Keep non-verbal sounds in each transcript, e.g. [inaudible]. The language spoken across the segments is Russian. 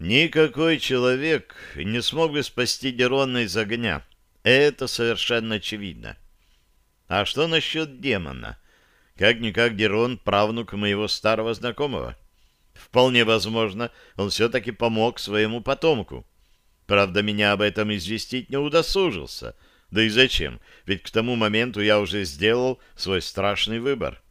Никакой человек не смог бы спасти Дерона из огня. Это совершенно очевидно. А что насчет демона? Как-никак Дерон — правнук моего старого знакомого. Вполне возможно, он все-таки помог своему потомку. Правда, меня об этом известить не удосужился. Да и зачем? Ведь к тому моменту я уже сделал свой страшный выбор.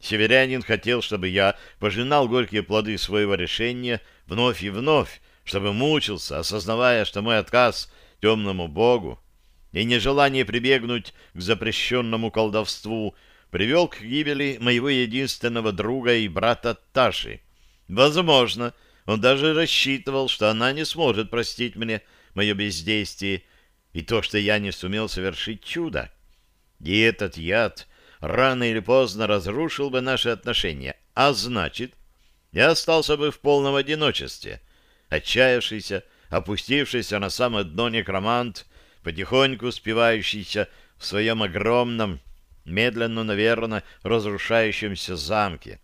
Северянин хотел, чтобы я пожинал горькие плоды своего решения вновь и вновь, чтобы мучился, осознавая, что мой отказ темному богу и нежелание прибегнуть к запрещенному колдовству привел к гибели моего единственного друга и брата Таши. Возможно, он даже рассчитывал, что она не сможет простить мне мое бездействие и то, что я не сумел совершить чудо. И этот яд рано или поздно разрушил бы наши отношения, а значит, я остался бы в полном одиночестве. Отчаявшийся, опустившийся на самое дно некромант, потихоньку спивающийся в своем огромном, медленно, наверное, разрушающемся замке.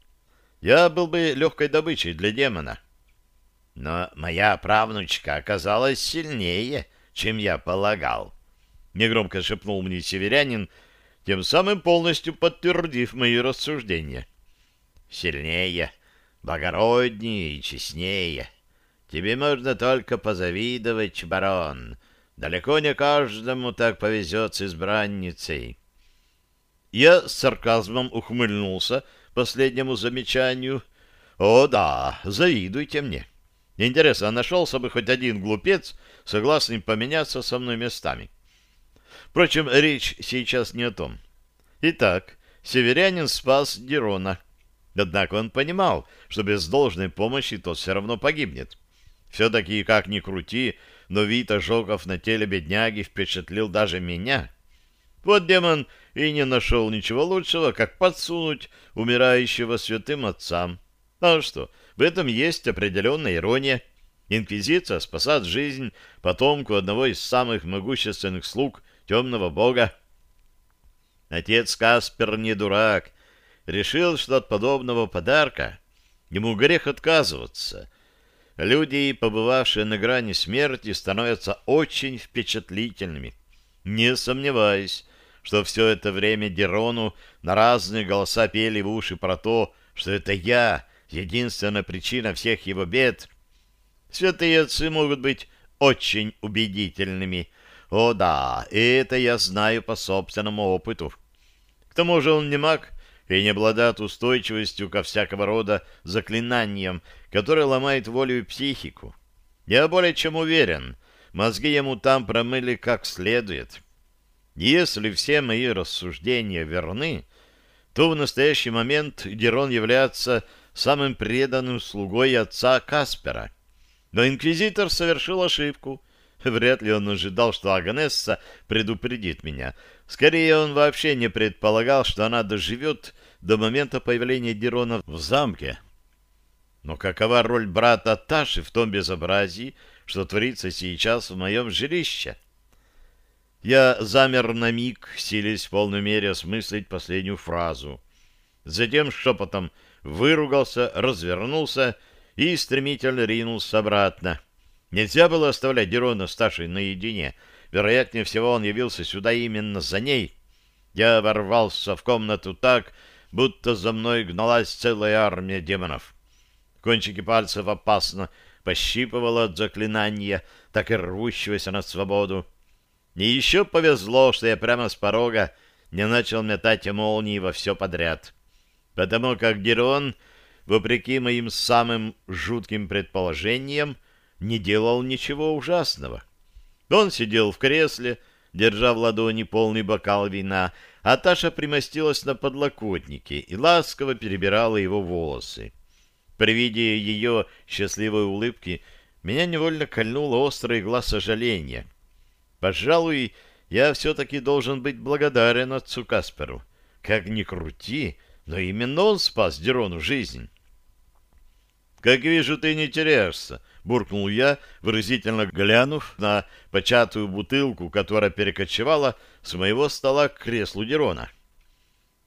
Я был бы легкой добычей для демона. Но моя правнучка оказалась сильнее, чем я полагал. Негромко шепнул мне северянин, тем самым полностью подтвердив мои рассуждения. Сильнее, благороднее и честнее. Тебе можно только позавидовать, барон. Далеко не каждому так повезет с избранницей. Я с сарказмом ухмыльнулся последнему замечанию. О да, завидуйте мне. Интересно, а нашелся бы хоть один глупец, согласный поменяться со мной местами. Впрочем, речь сейчас не о том. Итак, северянин спас Дерона. Однако он понимал, что без должной помощи тот все равно погибнет. Все-таки, как ни крути, но вид ожогов на теле бедняги впечатлил даже меня. Вот демон и не нашел ничего лучшего, как подсунуть умирающего святым отцам. А что, в этом есть определенная ирония. Инквизиция спасает жизнь потомку одного из самых могущественных слуг темного бога. Отец Каспер не дурак. Решил, что от подобного подарка ему грех отказываться. Люди, побывавшие на грани смерти, становятся очень впечатлительными. Не сомневаюсь, что все это время Дерону на разные голоса пели в уши про то, что это я, единственная причина всех его бед. Святые отцы могут быть очень убедительными, о да, это я знаю по собственному опыту. К тому же он не маг и не обладает устойчивостью ко всякого рода заклинаниям, которые ломают волю и психику. Я более чем уверен, мозги ему там промыли как следует. Если все мои рассуждения верны, то в настоящий момент Герон является самым преданным слугой отца Каспера. Но инквизитор совершил ошибку, [laughs] Вряд ли он ожидал, что Агнесса предупредит меня. Скорее, он вообще не предполагал, что она доживет до момента появления Дерона в замке. Но какова роль брата Таши в том безобразии, что творится сейчас в моем жилище? Я замер на миг, силясь в полной мере осмыслить последнюю фразу. Затем шепотом выругался, развернулся и стремительно ринулся обратно. Нельзя было оставлять Дерона с Ташей наедине. Вероятнее всего, он явился сюда именно за ней. Я ворвался в комнату так, будто за мной гналась целая армия демонов. Кончики пальцев опасно пощипывало от заклинания, так и рвущегося на свободу. И еще повезло, что я прямо с порога не начал метать молнии во все подряд. Потому как Дерон, вопреки моим самым жутким предположениям, не делал ничего ужасного. Он сидел в кресле, держа в ладони полный бокал вина, а Таша примостилась на подлокотнике и ласково перебирала его волосы. При виде ее счастливой улыбки меня невольно кольнуло острый глаз сожаления. Пожалуй, я все-таки должен быть благодарен отцу Касперу. Как ни крути, но именно он спас Дерону жизнь. «Как вижу, ты не теряешься», — буркнул я, выразительно глянув на початую бутылку, которая перекочевала с моего стола к креслу Дерона.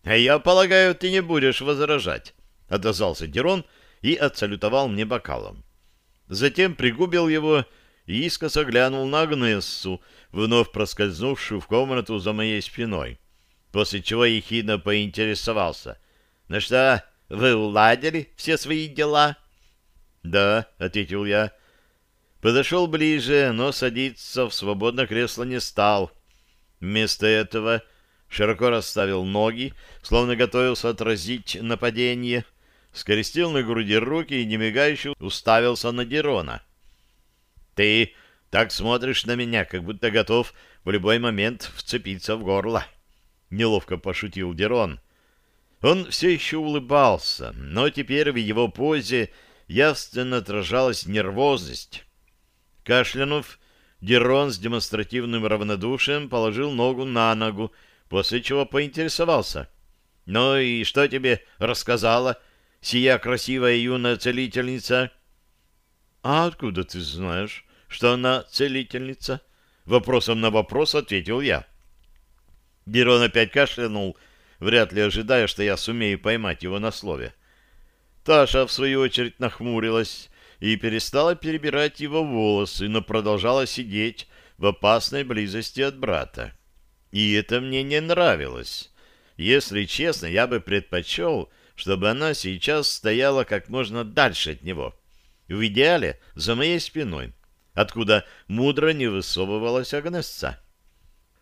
«А я полагаю, ты не будешь возражать», — отозвался Дерон и отсалютовал мне бокалом. Затем пригубил его и искоса глянул на Агнессу, вновь проскользнувшую в комнату за моей спиной, после чего ехидно поинтересовался. «Ну что, вы уладили все свои дела?» «Да», — ответил я. Подошел ближе, но садиться в свободное кресло не стал. Вместо этого широко расставил ноги, словно готовился отразить нападение, скрестил на груди руки и немигающе уставился на Дерона. «Ты так смотришь на меня, как будто готов в любой момент вцепиться в горло», — неловко пошутил Дерон. Он все еще улыбался, но теперь в его позе явственно отражалась нервозность. Кашлянув, Дерон с демонстративным равнодушием положил ногу на ногу, после чего поинтересовался. «Ну и что тебе рассказала сия красивая юная целительница?» «А откуда ты знаешь, что она целительница?» Вопросом на вопрос ответил я. Дерон опять кашлянул, вряд ли ожидая, что я сумею поймать его на слове. Таша, в свою очередь, нахмурилась и перестала перебирать его волосы, но продолжала сидеть в опасной близости от брата. И это мне не нравилось. Если честно, я бы предпочел, чтобы она сейчас стояла как можно дальше от него. В идеале за моей спиной, откуда мудро не высовывалась Агнесса.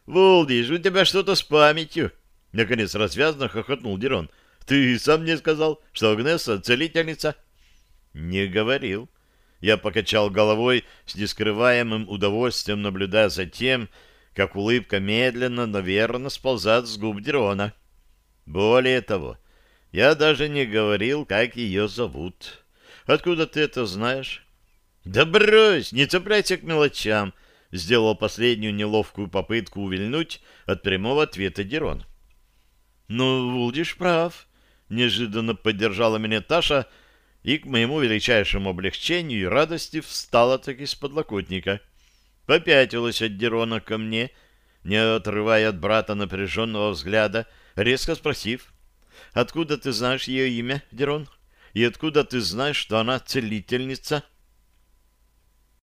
«Волдиш, у тебя что-то с памятью!» Наконец развязно хохотнул Дерон. «Ты сам мне сказал, что Агнесса целительница?» «Не говорил». Я покачал головой с нескрываемым удовольствием, наблюдая за тем, как улыбка медленно, но верно сползает с губ Дерона. Более того, я даже не говорил, как ее зовут. Откуда ты это знаешь? Да брось, не цепляйся к мелочам, сделал последнюю неловкую попытку увильнуть от прямого ответа Дерон. Ну, Вулдиш прав, неожиданно поддержала меня Таша, и к моему величайшему облегчению и радости встала таки с подлокотника — попятилась от Дерона ко мне, не отрывая от брата напряженного взгляда, резко спросив, «Откуда ты знаешь ее имя, Дерон? И откуда ты знаешь, что она целительница?»